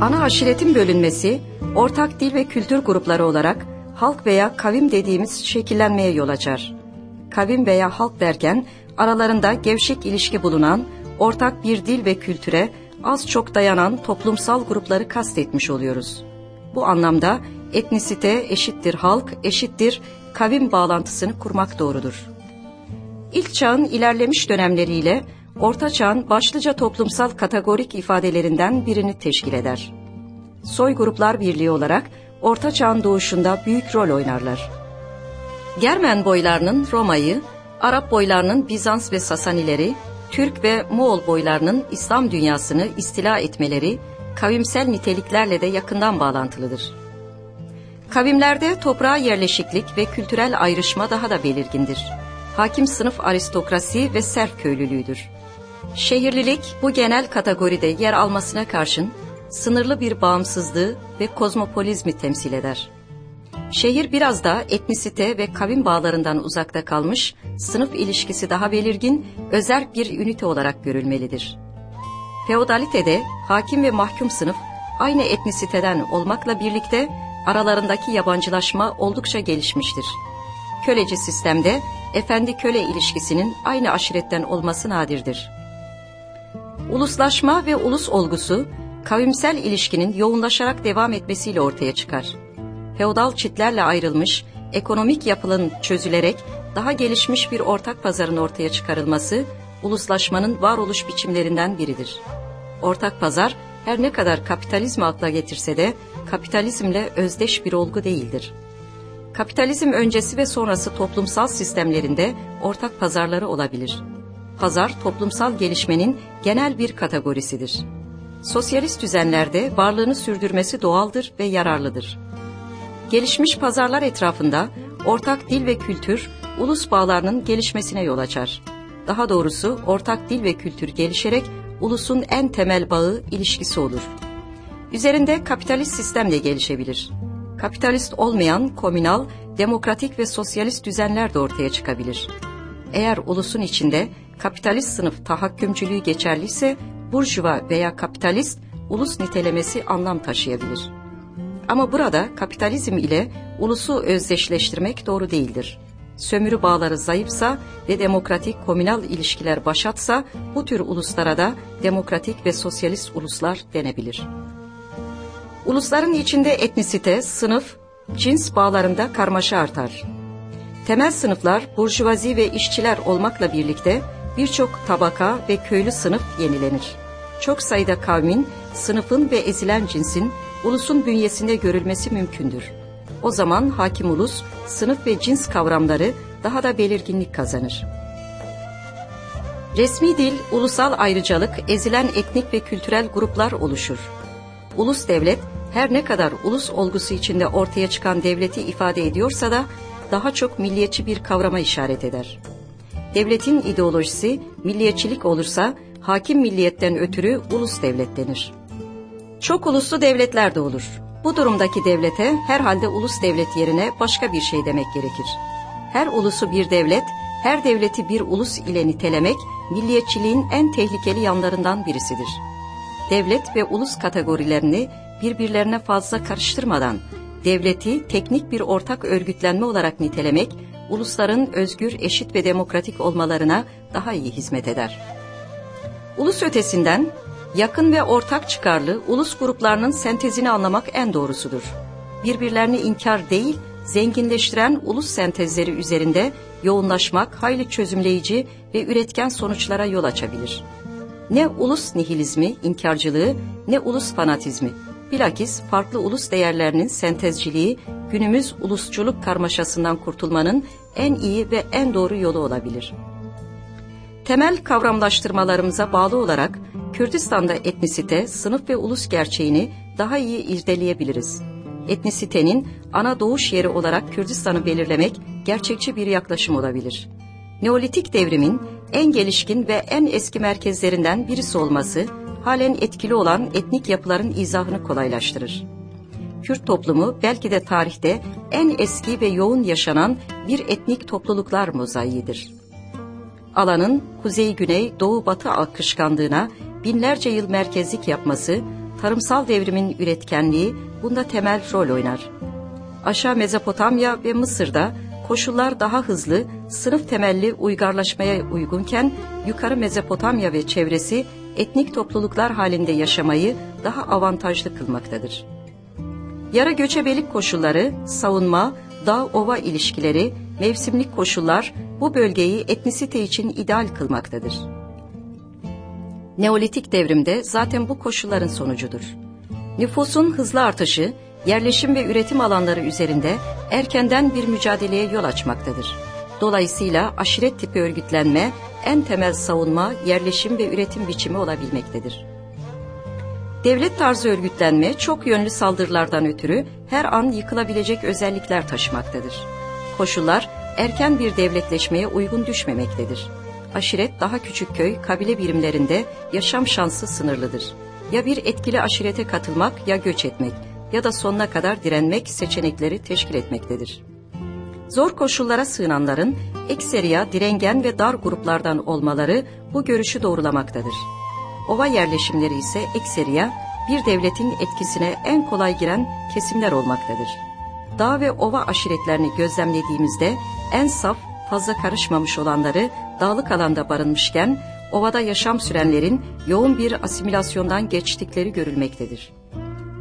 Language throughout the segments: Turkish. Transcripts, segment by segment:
Ana aşiretin bölünmesi, ortak dil ve kültür grupları olarak halk veya kavim dediğimiz şekillenmeye yol açar. Kavim veya halk derken aralarında gevşek ilişki bulunan, ortak bir dil ve kültüre az çok dayanan toplumsal grupları kastetmiş oluyoruz. Bu anlamda etnisite eşittir halk, eşittir kavim bağlantısını kurmak doğrudur. İlk çağın ilerlemiş dönemleriyle Orta Çağ'ın başlıca toplumsal kategorik ifadelerinden birini teşkil eder. Soy gruplar birliği olarak Orta Çağ'ın doğuşunda büyük rol oynarlar. Germen boylarının Roma'yı, Arap boylarının Bizans ve Sasanileri, Türk ve Moğol boylarının İslam dünyasını istila etmeleri kavimsel niteliklerle de yakından bağlantılıdır. Kavimlerde toprağa yerleşiklik ve kültürel ayrışma daha da belirgindir. Hakim sınıf aristokrasi ve serf köylülüğüdür. Şehirlilik bu genel kategoride yer almasına karşın sınırlı bir bağımsızlığı ve kozmopolizmi temsil eder. Şehir biraz da etnisite ve kavim bağlarından uzakta kalmış, sınıf ilişkisi daha belirgin, özel bir ünite olarak görülmelidir. Feodalitede hakim ve mahkum sınıf aynı etnisiteden olmakla birlikte aralarındaki yabancılaşma oldukça gelişmiştir. Köleci sistemde efendi-köle ilişkisinin aynı aşiretten olması nadirdir. Uluslaşma ve ulus olgusu, kavimsel ilişkinin yoğunlaşarak devam etmesiyle ortaya çıkar. Feodal çitlerle ayrılmış, ekonomik yapının çözülerek daha gelişmiş bir ortak pazarın ortaya çıkarılması, uluslaşmanın varoluş biçimlerinden biridir. Ortak pazar, her ne kadar kapitalizmi akla getirse de, kapitalizmle özdeş bir olgu değildir. Kapitalizm öncesi ve sonrası toplumsal sistemlerinde ortak pazarları olabilir. Pazar, toplumsal gelişmenin genel bir kategorisidir. Sosyalist düzenlerde varlığını sürdürmesi doğaldır ve yararlıdır. Gelişmiş pazarlar etrafında ortak dil ve kültür, ulus bağlarının gelişmesine yol açar. Daha doğrusu ortak dil ve kültür gelişerek ulusun en temel bağı ilişkisi olur. Üzerinde kapitalist sistem de gelişebilir. Kapitalist olmayan komünal, demokratik ve sosyalist düzenler de ortaya çıkabilir. Eğer ulusun içinde kapitalist sınıf tahakkümcülüğü geçerliyse burjuva veya kapitalist ulus nitelemesi anlam taşıyabilir. Ama burada kapitalizm ile ulusu özdeşleştirmek doğru değildir. Sömürü bağları zayıfsa ve demokratik komünal ilişkiler başatsa bu tür uluslara da demokratik ve sosyalist uluslar denebilir. Ulusların içinde etnisite, sınıf, cins bağlarında karmaşa artar. Temel sınıflar burjuvazi ve işçiler olmakla birlikte birçok tabaka ve köylü sınıf yenilenir. Çok sayıda kavmin, sınıfın ve ezilen cinsin ulusun bünyesinde görülmesi mümkündür. O zaman hakim ulus, sınıf ve cins kavramları daha da belirginlik kazanır. Resmi dil, ulusal ayrıcalık, ezilen etnik ve kültürel gruplar oluşur. Ulus devlet, her ne kadar ulus olgusu içinde ortaya çıkan devleti ifade ediyorsa da daha çok milliyetçi bir kavrama işaret eder. Devletin ideolojisi milliyetçilik olursa hakim milliyetten ötürü ulus devlet denir. Çok uluslu devletler de olur. Bu durumdaki devlete herhalde ulus devlet yerine başka bir şey demek gerekir. Her ulusu bir devlet, her devleti bir ulus ile nitelemek milliyetçiliğin en tehlikeli yanlarından birisidir. Devlet ve ulus kategorilerini birbirlerine fazla karıştırmadan devleti teknik bir ortak örgütlenme olarak nitelemek ulusların özgür, eşit ve demokratik olmalarına daha iyi hizmet eder. Ulus ötesinden yakın ve ortak çıkarlı ulus gruplarının sentezini anlamak en doğrusudur. Birbirlerini inkar değil, zenginleştiren ulus sentezleri üzerinde yoğunlaşmak hayli çözümleyici ve üretken sonuçlara yol açabilir. Ne ulus nihilizmi, inkarcılığı, ne ulus fanatizmi, bilakis farklı ulus değerlerinin sentezciliği günümüz ulusçuluk karmaşasından kurtulmanın en iyi ve en doğru yolu olabilir. Temel kavramlaştırmalarımıza bağlı olarak Kürdistan'da etnisite, sınıf ve ulus gerçeğini daha iyi irdeleyebiliriz. Etnisitenin ana doğuş yeri olarak Kürdistan'ı belirlemek gerçekçi bir yaklaşım olabilir. Neolitik devrimin en gelişkin ve en eski merkezlerinden birisi olması, halen etkili olan etnik yapıların izahını kolaylaştırır. Kürt toplumu belki de tarihte en eski ve yoğun yaşanan bir etnik topluluklar mozaiğidir. Alanın kuzey-güney, doğu-batı akışkanlığına binlerce yıl merkezlik yapması, tarımsal devrimin üretkenliği bunda temel rol oynar. Aşağı Mezopotamya ve Mısır'da koşullar daha hızlı, sınıf temelli uygarlaşmaya uygunken yukarı Mezopotamya ve çevresi etnik topluluklar halinde yaşamayı daha avantajlı kılmaktadır. Yara göçebelik koşulları, savunma, dağ-ova ilişkileri, mevsimlik koşullar bu bölgeyi etnisite için ideal kılmaktadır. Neolitik devrimde zaten bu koşulların sonucudur. Nüfusun hızlı artışı, yerleşim ve üretim alanları üzerinde erkenden bir mücadeleye yol açmaktadır. Dolayısıyla aşiret tipi örgütlenme en temel savunma, yerleşim ve üretim biçimi olabilmektedir. Devlet tarzı örgütlenme çok yönlü saldırılardan ötürü her an yıkılabilecek özellikler taşımaktadır. Koşullar erken bir devletleşmeye uygun düşmemektedir. Aşiret daha küçük köy, kabile birimlerinde yaşam şansı sınırlıdır. Ya bir etkili aşirete katılmak ya göç etmek ya da sonuna kadar direnmek seçenekleri teşkil etmektedir. Zor koşullara sığınanların ekseriya direngen ve dar gruplardan olmaları bu görüşü doğrulamaktadır. Ova yerleşimleri ise ekseriya bir devletin etkisine en kolay giren kesimler olmaktadır. Dağ ve ova aşiretlerini gözlemlediğimizde en saf, fazla karışmamış olanları dağlık alanda barınmışken ovada yaşam sürenlerin yoğun bir asimilasyondan geçtikleri görülmektedir.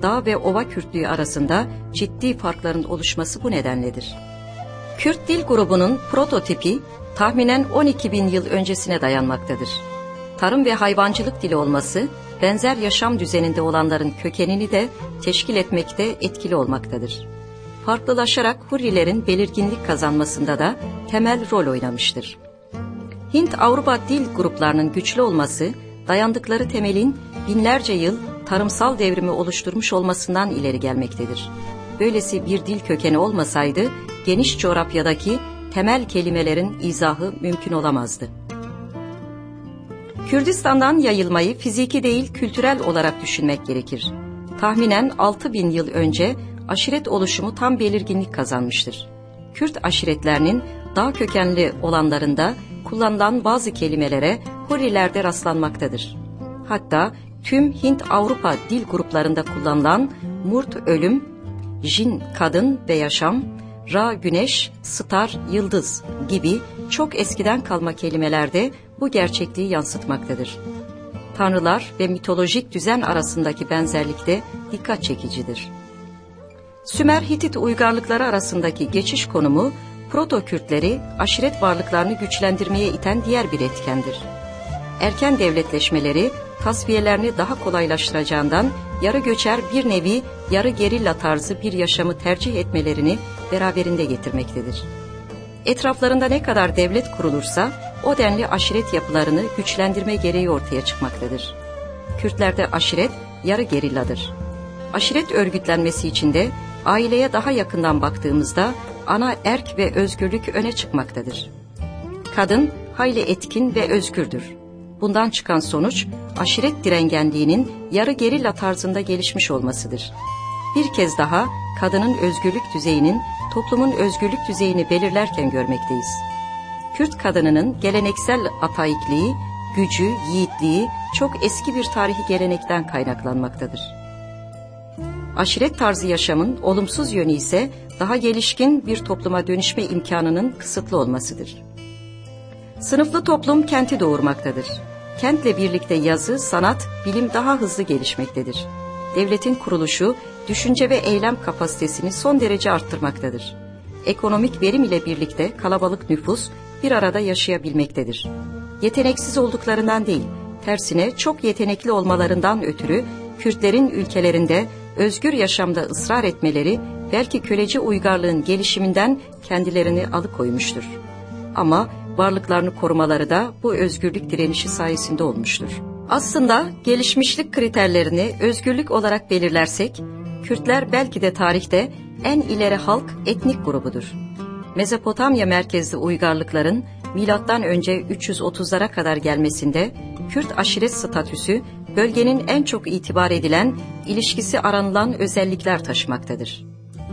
Dağ ve ova Kürtlüğü arasında ciddi farkların oluşması bu nedenledir. Kürt dil grubunun prototipi tahminen 12 bin yıl öncesine dayanmaktadır. Tarım ve hayvancılık dili olması, benzer yaşam düzeninde olanların kökenini de teşkil etmekte etkili olmaktadır. Farklılaşarak Hurrilerin belirginlik kazanmasında da temel rol oynamıştır. Hint-Avrupa dil gruplarının güçlü olması, dayandıkları temelin binlerce yıl tarımsal devrimi oluşturmuş olmasından ileri gelmektedir. Böylesi bir dil kökeni olmasaydı, geniş coğrafyadaki temel kelimelerin izahı mümkün olamazdı. Kürdistan'dan yayılmayı fiziki değil kültürel olarak düşünmek gerekir. Tahminen 6 bin yıl önce aşiret oluşumu tam belirginlik kazanmıştır. Kürt aşiretlerinin dağ kökenli olanlarında kullanılan bazı kelimelere Hurilerde rastlanmaktadır. Hatta tüm Hint-Avrupa dil gruplarında kullanılan murt ölüm, jin kadın ve yaşam, ra güneş, star yıldız gibi çok eskiden kalma kelimelerde bu gerçekliği yansıtmaktadır. Tanrılar ve mitolojik düzen arasındaki benzerlik de dikkat çekicidir. Sümer Hitit uygarlıkları arasındaki geçiş konumu Proto-Kürtleri aşiret varlıklarını güçlendirmeye iten diğer bir etkendir. Erken devletleşmeleri tasfiyelerini daha kolaylaştıracağından yarı göçer bir nevi yarı gerilla tarzı bir yaşamı tercih etmelerini beraberinde getirmektedir. Etraflarında ne kadar devlet kurulursa o denli aşiret yapılarını güçlendirme gereği ortaya çıkmaktadır. Kürtlerde aşiret yarı gerilladır. Aşiret örgütlenmesi içinde aileye daha yakından baktığımızda ana erk ve özgürlük öne çıkmaktadır. Kadın hayli etkin ve özgürdür. Bundan çıkan sonuç aşiret direngenliğinin yarı gerilla tarzında gelişmiş olmasıdır. Bir kez daha kadının özgürlük düzeyinin toplumun özgürlük düzeyini belirlerken görmekteyiz. Kürt kadınının geleneksel ataikliği, gücü, yiğitliği çok eski bir tarihi gelenekten kaynaklanmaktadır. Aşiret tarzı yaşamın olumsuz yönü ise daha gelişkin bir topluma dönüşme imkanının kısıtlı olmasıdır. Sınıflı toplum kenti doğurmaktadır. Kentle birlikte yazı, sanat, bilim daha hızlı gelişmektedir. Devletin kuruluşu, düşünce ve eylem kapasitesini son derece arttırmaktadır. Ekonomik verim ile birlikte kalabalık nüfus bir arada yaşayabilmektedir. Yeteneksiz olduklarından değil, tersine çok yetenekli olmalarından ötürü Kürtlerin ülkelerinde özgür yaşamda ısrar etmeleri belki köleci uygarlığın gelişiminden kendilerini alıkoymuştur. Ama varlıklarını korumaları da bu özgürlük direnişi sayesinde olmuştur. Aslında gelişmişlik kriterlerini özgürlük olarak belirlersek, Kürtler belki de tarihte en ileri halk etnik grubudur. Mezopotamya merkezli uygarlıkların milattan önce 330'lara kadar gelmesinde Kürt aşiret statüsü bölgenin en çok itibar edilen, ilişkisi aranılan özellikler taşımaktadır.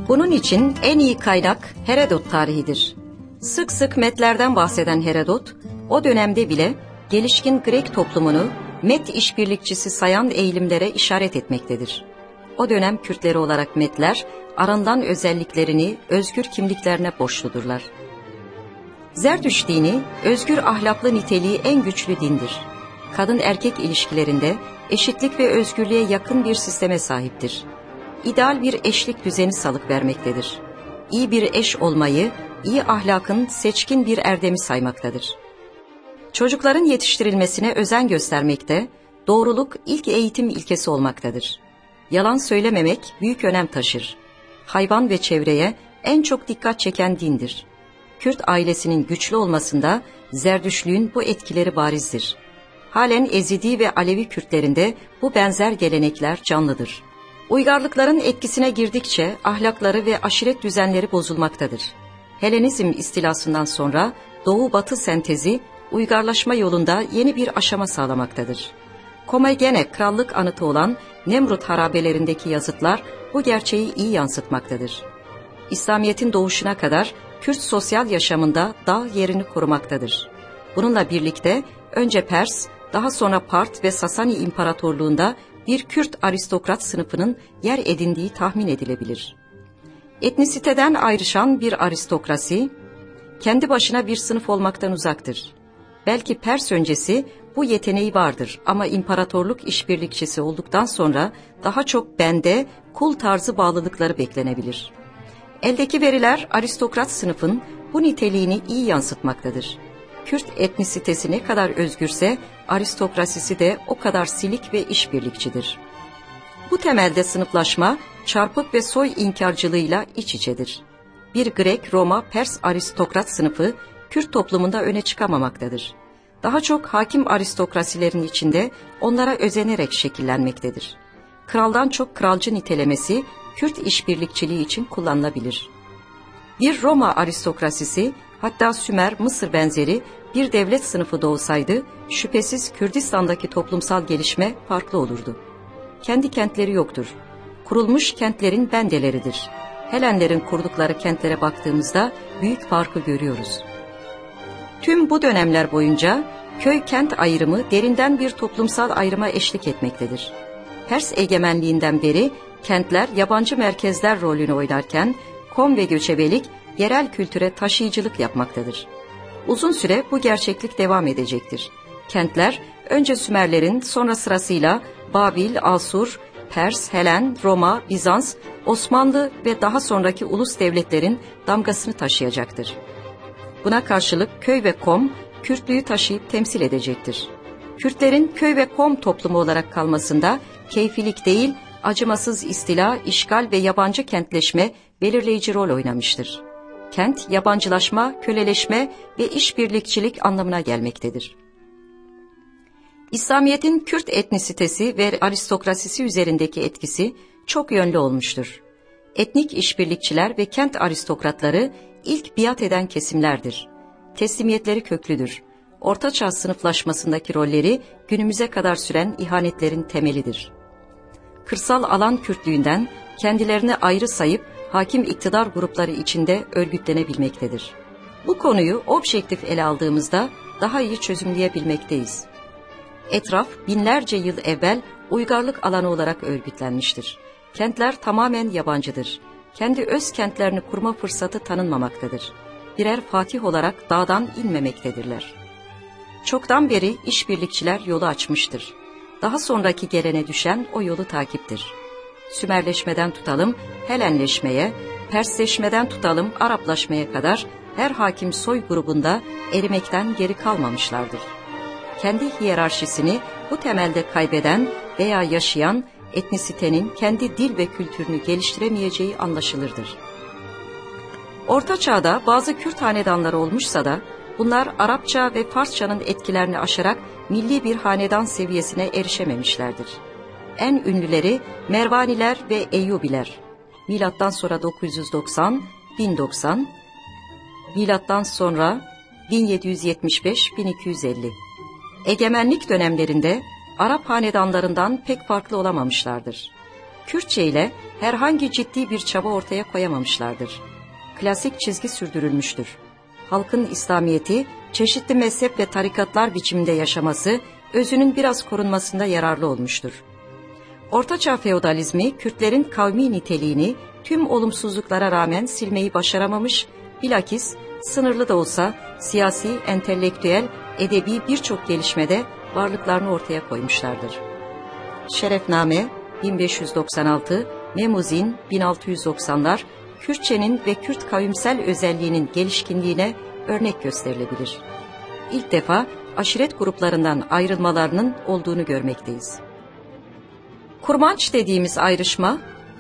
Bunun için en iyi kaynak Herodot tarihidir. Sık sık metlerden bahseden Herodot, o dönemde bile gelişkin Grek toplumunu Met işbirlikçisi sayan eğilimlere işaret etmektedir. O dönem Kürtleri olarak Metler, arandan özelliklerini özgür kimliklerine borçludurlar. Zerdüş dini, özgür ahlaklı niteliği en güçlü dindir. Kadın erkek ilişkilerinde eşitlik ve özgürlüğe yakın bir sisteme sahiptir. İdeal bir eşlik düzeni salık vermektedir. İyi bir eş olmayı, iyi ahlakın seçkin bir erdemi saymaktadır. Çocukların yetiştirilmesine özen göstermekte, doğruluk ilk eğitim ilkesi olmaktadır. Yalan söylememek büyük önem taşır. Hayvan ve çevreye en çok dikkat çeken dindir. Kürt ailesinin güçlü olmasında Zerdüşlüğün bu etkileri barizdir. Halen Ezidi ve Alevi Kürtlerinde bu benzer gelenekler canlıdır. Uygarlıkların etkisine girdikçe ahlakları ve aşiret düzenleri bozulmaktadır. Helenizm istilasından sonra Doğu-Batı sentezi uygarlaşma yolunda yeni bir aşama sağlamaktadır. Komagene krallık anıtı olan Nemrut harabelerindeki yazıtlar bu gerçeği iyi yansıtmaktadır. İslamiyet'in doğuşuna kadar Kürt sosyal yaşamında dağ yerini korumaktadır. Bununla birlikte önce Pers, daha sonra Part ve Sasani İmparatorluğunda bir Kürt aristokrat sınıfının yer edindiği tahmin edilebilir. Etnisiteden ayrışan bir aristokrasi, kendi başına bir sınıf olmaktan uzaktır. Belki Pers öncesi bu yeteneği vardır ama imparatorluk işbirlikçisi olduktan sonra daha çok bende kul tarzı bağlılıkları beklenebilir. Eldeki veriler aristokrat sınıfın bu niteliğini iyi yansıtmaktadır. Kürt etnisitesi ne kadar özgürse aristokrasisi de o kadar silik ve işbirlikçidir. Bu temelde sınıflaşma çarpık ve soy inkarcılığıyla iç içedir. Bir Grek, Roma, Pers aristokrat sınıfı Kürt toplumunda öne çıkamamaktadır. Daha çok hakim aristokrasilerin içinde onlara özenerek şekillenmektedir. Kraldan çok kralcı nitelemesi Kürt işbirlikçiliği için kullanılabilir. Bir Roma aristokrasisi hatta Sümer, Mısır benzeri bir devlet sınıfı doğsaydı şüphesiz Kürdistan'daki toplumsal gelişme farklı olurdu. Kendi kentleri yoktur. Kurulmuş kentlerin bendeleridir. Helenlerin kurdukları kentlere baktığımızda büyük farkı görüyoruz. Tüm bu dönemler boyunca köy-kent ayrımı derinden bir toplumsal ayrıma eşlik etmektedir. Pers egemenliğinden beri kentler yabancı merkezler rolünü oynarken kom ve göçebelik yerel kültüre taşıyıcılık yapmaktadır. Uzun süre bu gerçeklik devam edecektir. Kentler önce Sümerlerin sonra sırasıyla Babil, Asur, Pers, Helen, Roma, Bizans, Osmanlı ve daha sonraki ulus devletlerin damgasını taşıyacaktır. Buna karşılık köy ve kom Kürtlüğü taşıyıp temsil edecektir. Kürtlerin köy ve kom toplumu olarak kalmasında keyfilik değil, acımasız istila, işgal ve yabancı kentleşme belirleyici rol oynamıştır. Kent, yabancılaşma, köleleşme ve işbirlikçilik anlamına gelmektedir. İslamiyet'in Kürt etnisitesi ve aristokrasisi üzerindeki etkisi çok yönlü olmuştur. Etnik işbirlikçiler ve kent aristokratları ilk biat eden kesimlerdir. Teslimiyetleri köklüdür. Ortaçağ sınıflaşmasındaki rolleri günümüze kadar süren ihanetlerin temelidir. Kırsal alan Kürtlüğünden kendilerini ayrı sayıp hakim iktidar grupları içinde örgütlenebilmektedir. Bu konuyu objektif ele aldığımızda daha iyi çözümleyebilmekteyiz. Etraf binlerce yıl evvel uygarlık alanı olarak örgütlenmiştir. Kentler tamamen yabancıdır. Kendi öz kentlerini kurma fırsatı tanınmamaktadır. Birer fatih olarak dağdan inmemektedirler. Çoktan beri işbirlikçiler yolu açmıştır. Daha sonraki gelene düşen o yolu takiptir. Sümerleşmeden tutalım Helenleşmeye, Persleşmeden tutalım Araplaşmaya kadar her hakim soy grubunda erimekten geri kalmamışlardır. Kendi hiyerarşisini bu temelde kaybeden veya yaşayan etnisitenin kendi dil ve kültürünü geliştiremeyeceği anlaşılırdır. Orta Çağ'da bazı Kürt hanedanları olmuşsa da bunlar Arapça ve Farsçanın etkilerini aşarak milli bir hanedan seviyesine erişememişlerdir. En ünlüleri Mervaniler ve Eyyubiler. Milattan sonra 990, 1090, milattan sonra 1775-1250. Egemenlik dönemlerinde Arap hanedanlarından pek farklı olamamışlardır. Kürtçe ile herhangi ciddi bir çaba ortaya koyamamışlardır. Klasik çizgi sürdürülmüştür. Halkın İslamiyeti, çeşitli mezhep ve tarikatlar biçiminde yaşaması, özünün biraz korunmasında yararlı olmuştur. Ortaçağ feodalizmi Kürtlerin kavmi niteliğini tüm olumsuzluklara rağmen silmeyi başaramamış, bilakis sınırlı da olsa siyasi, entelektüel, edebi birçok gelişmede varlıklarını ortaya koymuşlardır. Şerefname 1596, Memuzin 1690'lar Kürtçenin ve Kürt kavimsel özelliğinin gelişkinliğine örnek gösterilebilir. İlk defa aşiret gruplarından ayrılmalarının olduğunu görmekteyiz. Kurmanç dediğimiz ayrışma,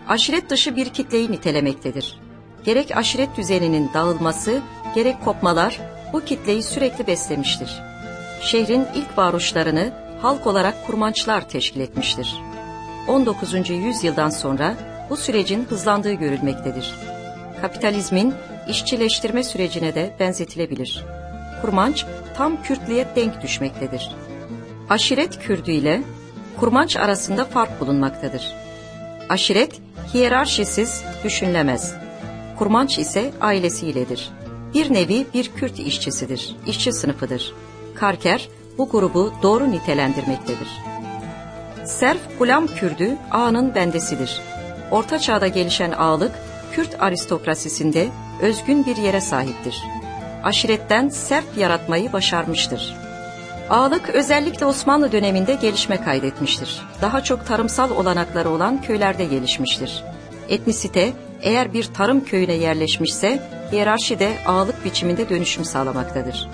aşiret dışı bir kitleyi nitelemektedir. Gerek aşiret düzeninin dağılması, gerek kopmalar bu kitleyi sürekli beslemiştir. Şehrin ilk varoşlarını halk olarak kurmançlar teşkil etmiştir. 19. yüzyıldan sonra bu sürecin hızlandığı görülmektedir. Kapitalizmin işçileştirme sürecine de benzetilebilir. Kurmanç tam Kürtlüğe denk düşmektedir. Aşiret Kürdü ile kurmanç arasında fark bulunmaktadır. Aşiret hiyerarşisiz düşünülemez. Kurmanç ise ailesiyledir. Bir nevi bir Kürt işçisidir, işçi sınıfıdır. Karker bu grubu doğru nitelendirmektedir. Serf Gulam Kürdü ağanın bendesidir. Orta çağda gelişen ağalık Kürt aristokrasisinde özgün bir yere sahiptir. Aşiretten serf yaratmayı başarmıştır. Ağalık özellikle Osmanlı döneminde gelişme kaydetmiştir. Daha çok tarımsal olanakları olan köylerde gelişmiştir. Etnisite eğer bir tarım köyüne yerleşmişse hiyerarşi de ağalık biçiminde dönüşüm sağlamaktadır.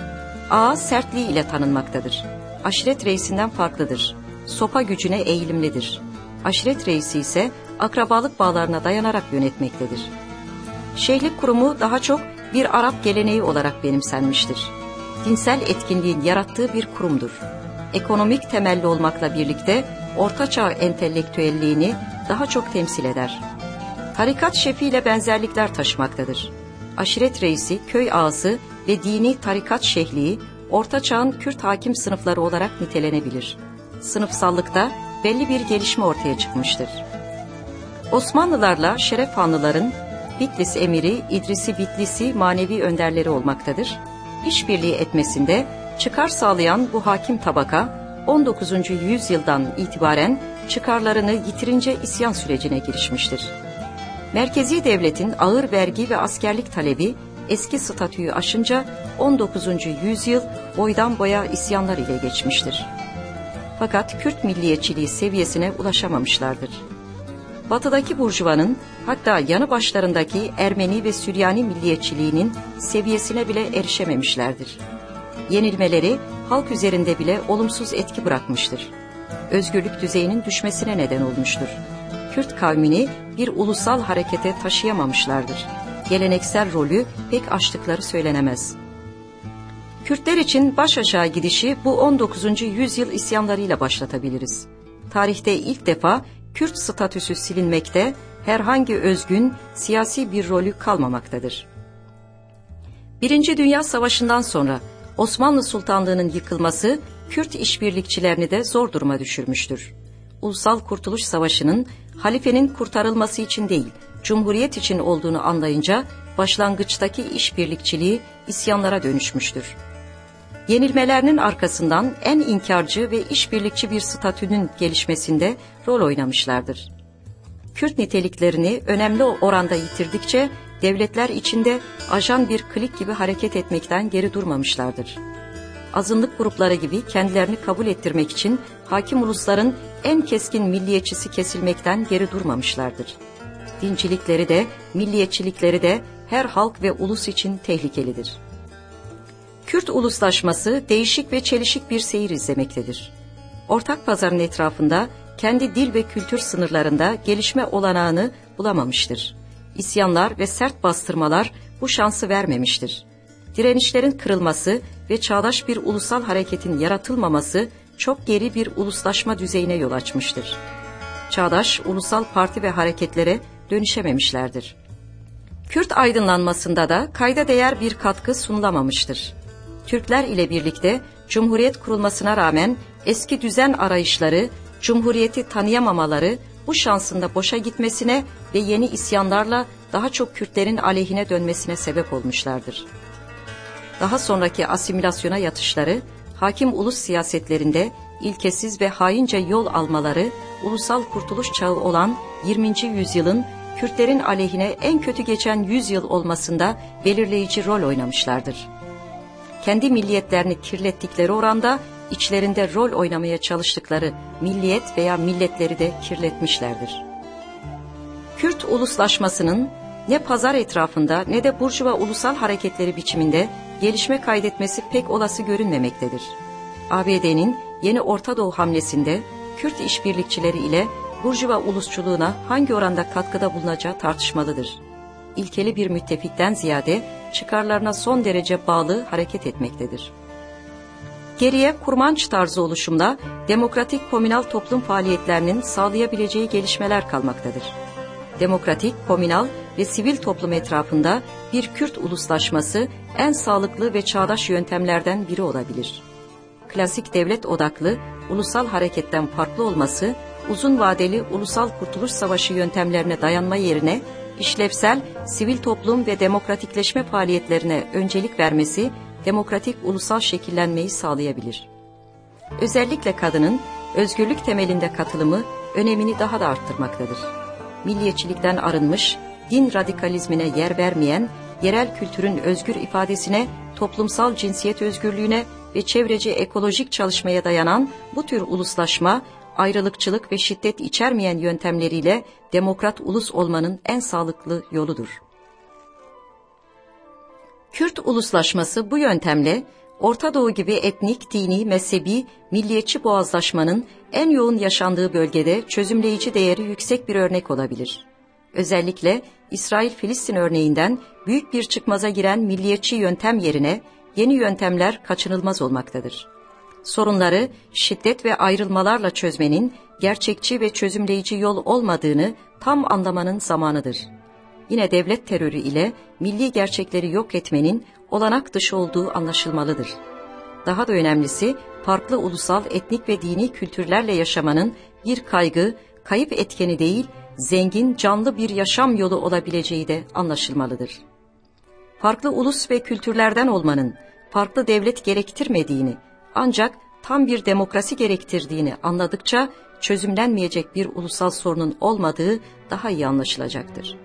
Ağa sertliği ile tanınmaktadır. Aşiret reisinden farklıdır. Sopa gücüne eğilimlidir. Aşiret reisi ise akrabalık bağlarına dayanarak yönetmektedir. Şeyhlik kurumu daha çok bir Arap geleneği olarak benimsenmiştir. Dinsel etkinliğin yarattığı bir kurumdur. Ekonomik temelli olmakla birlikte ortaçağ entelektüelliğini daha çok temsil eder. Tarikat şefiyle benzerlikler taşımaktadır. Aşiret reisi, köy ağası ve dini tarikat şehliği orta çağın Kürt hakim sınıfları olarak nitelenebilir. Sınıfsallıkta belli bir gelişme ortaya çıkmıştır. Osmanlılarla Şeref Hanlıların Bitlis emiri İdrisi Bitlisi manevi önderleri olmaktadır. İşbirliği etmesinde çıkar sağlayan bu hakim tabaka 19. yüzyıldan itibaren çıkarlarını yitirince isyan sürecine girişmiştir. Merkezi devletin ağır vergi ve askerlik talebi eski statüyü aşınca 19. yüzyıl boydan boya isyanlar ile geçmiştir. Fakat Kürt milliyetçiliği seviyesine ulaşamamışlardır. Batıdaki burjuvanın hatta yanı başlarındaki Ermeni ve Süryani milliyetçiliğinin seviyesine bile erişememişlerdir. Yenilmeleri halk üzerinde bile olumsuz etki bırakmıştır. Özgürlük düzeyinin düşmesine neden olmuştur. Kürt kavmini bir ulusal harekete taşıyamamışlardır. Geleneksel rolü pek aştıkları söylenemez. Kürtler için baş aşağı gidişi bu 19. yüzyıl isyanlarıyla başlatabiliriz. Tarihte ilk defa Kürt statüsü silinmekte, herhangi özgün siyasi bir rolü kalmamaktadır. Birinci Dünya Savaşı'ndan sonra Osmanlı Sultanlığı'nın yıkılması Kürt işbirlikçilerini de zor duruma düşürmüştür. Ulusal Kurtuluş Savaşı'nın halifenin kurtarılması için değil, cumhuriyet için olduğunu anlayınca başlangıçtaki işbirlikçiliği isyanlara dönüşmüştür. Yenilmelerinin arkasından en inkarcı ve işbirlikçi bir statünün gelişmesinde rol oynamışlardır. Kürt niteliklerini önemli oranda yitirdikçe devletler içinde ajan bir klik gibi hareket etmekten geri durmamışlardır. Azınlık grupları gibi kendilerini kabul ettirmek için hakim ulusların en keskin milliyetçisi kesilmekten geri durmamışlardır. Dincilikleri de, milliyetçilikleri de her halk ve ulus için tehlikelidir. Kürt uluslaşması değişik ve çelişik bir seyir izlemektedir. Ortak pazarın etrafında kendi dil ve kültür sınırlarında gelişme olanağını bulamamıştır. İsyanlar ve sert bastırmalar bu şansı vermemiştir. Direnişlerin kırılması ve çağdaş bir ulusal hareketin yaratılmaması çok geri bir uluslaşma düzeyine yol açmıştır. Çağdaş ulusal parti ve hareketlere dönüşememişlerdir. Kürt aydınlanmasında da kayda değer bir katkı sunulamamıştır. Türkler ile birlikte Cumhuriyet kurulmasına rağmen eski düzen arayışları, Cumhuriyeti tanıyamamaları bu şansında boşa gitmesine ve yeni isyanlarla daha çok Kürtlerin aleyhine dönmesine sebep olmuşlardır. Daha sonraki asimilasyona yatışları, hakim ulus siyasetlerinde ilkesiz ve haince yol almaları ulusal kurtuluş çağı olan 20. yüzyılın Kürtlerin aleyhine en kötü geçen yüzyıl olmasında belirleyici rol oynamışlardır. Kendi milliyetlerini kirlettikleri oranda içlerinde rol oynamaya çalıştıkları milliyet veya milletleri de kirletmişlerdir. Kürt uluslaşmasının ne pazar etrafında ne de Burjuva ulusal hareketleri biçiminde gelişme kaydetmesi pek olası görünmemektedir. ABD'nin yeni Orta Doğu hamlesinde Kürt işbirlikçileri ile Burjuva ulusçuluğuna hangi oranda katkıda bulunacağı tartışmalıdır. İlkeli bir müttefikten ziyade çıkarlarına son derece bağlı hareket etmektedir. Geriye kurmanç tarzı oluşumda demokratik komünal toplum faaliyetlerinin sağlayabileceği gelişmeler kalmaktadır. Demokratik, komünal ve sivil toplum etrafında bir Kürt uluslaşması en sağlıklı ve çağdaş yöntemlerden biri olabilir. Klasik devlet odaklı, ulusal hareketten farklı olması, uzun vadeli ulusal kurtuluş savaşı yöntemlerine dayanma yerine işlevsel sivil toplum ve demokratikleşme faaliyetlerine öncelik vermesi demokratik ulusal şekillenmeyi sağlayabilir. Özellikle kadının özgürlük temelinde katılımı önemini daha da arttırmaktadır. Milliyetçilikten arınmış, din radikalizmine yer vermeyen, yerel kültürün özgür ifadesine, toplumsal cinsiyet özgürlüğüne ve çevreci ekolojik çalışmaya dayanan bu tür uluslaşma, ayrılıkçılık ve şiddet içermeyen yöntemleriyle demokrat ulus olmanın en sağlıklı yoludur. Kürt uluslaşması bu yöntemle Orta Doğu gibi etnik, dini, mezhebi, milliyetçi boğazlaşmanın en yoğun yaşandığı bölgede çözümleyici değeri yüksek bir örnek olabilir. Özellikle İsrail-Filistin örneğinden büyük bir çıkmaza giren milliyetçi yöntem yerine yeni yöntemler kaçınılmaz olmaktadır. Sorunları şiddet ve ayrılmalarla çözmenin gerçekçi ve çözümleyici yol olmadığını tam anlamanın zamanıdır. Yine devlet terörü ile milli gerçekleri yok etmenin olanak dışı olduğu anlaşılmalıdır. Daha da önemlisi farklı ulusal, etnik ve dini kültürlerle yaşamanın bir kaygı, kayıp etkeni değil, zengin, canlı bir yaşam yolu olabileceği de anlaşılmalıdır. Farklı ulus ve kültürlerden olmanın farklı devlet gerektirmediğini ancak tam bir demokrasi gerektirdiğini anladıkça çözümlenmeyecek bir ulusal sorunun olmadığı daha iyi anlaşılacaktır.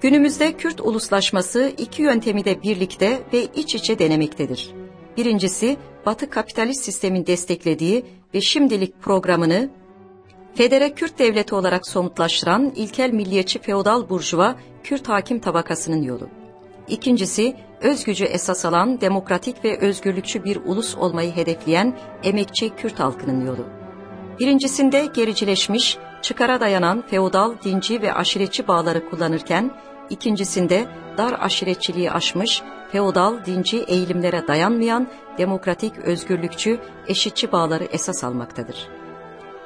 Günümüzde Kürt uluslaşması iki yöntemi de birlikte ve iç içe denemektedir. Birincisi, Batı kapitalist sistemin desteklediği ve şimdilik programını Federe Kürt devleti olarak somutlaştıran ilkel milliyetçi feodal burjuva Kürt hakim tabakasının yolu. İkincisi, özgücü esas alan demokratik ve özgürlükçü bir ulus olmayı hedefleyen emekçi Kürt halkının yolu. Birincisinde gericileşmiş, çıkara dayanan feodal, dinci ve aşiretçi bağları kullanırken, ikincisinde dar aşiretçiliği aşmış, feodal, dinci eğilimlere dayanmayan, demokratik, özgürlükçü, eşitçi bağları esas almaktadır.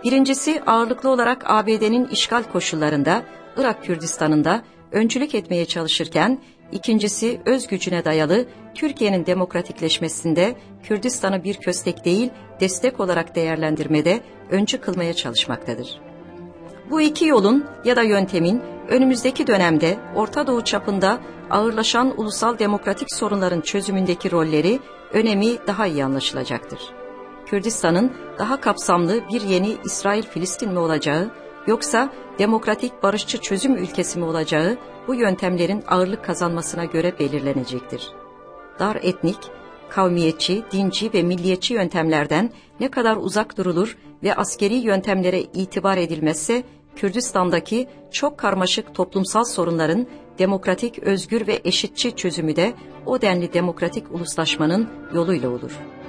Birincisi ağırlıklı olarak ABD'nin işgal koşullarında, Irak Kürdistan'ında öncülük etmeye çalışırken, ikincisi öz gücüne dayalı Türkiye'nin demokratikleşmesinde Kürdistan'ı bir köstek değil, destek olarak değerlendirmede öncü kılmaya çalışmaktadır. Bu iki yolun ya da yöntemin önümüzdeki dönemde Orta Doğu çapında ağırlaşan ulusal demokratik sorunların çözümündeki rolleri, önemi daha iyi anlaşılacaktır. Kürdistan'ın daha kapsamlı bir yeni İsrail-Filistin mi olacağı, yoksa demokratik barışçı çözüm ülkesi mi olacağı bu yöntemlerin ağırlık kazanmasına göre belirlenecektir. Dar etnik, kavmiyetçi, dinci ve milliyetçi yöntemlerden ne kadar uzak durulur ve askeri yöntemlere itibar edilmezse Kürdistan'daki çok karmaşık toplumsal sorunların demokratik, özgür ve eşitçi çözümü de o denli demokratik uluslaşmanın yoluyla olur.''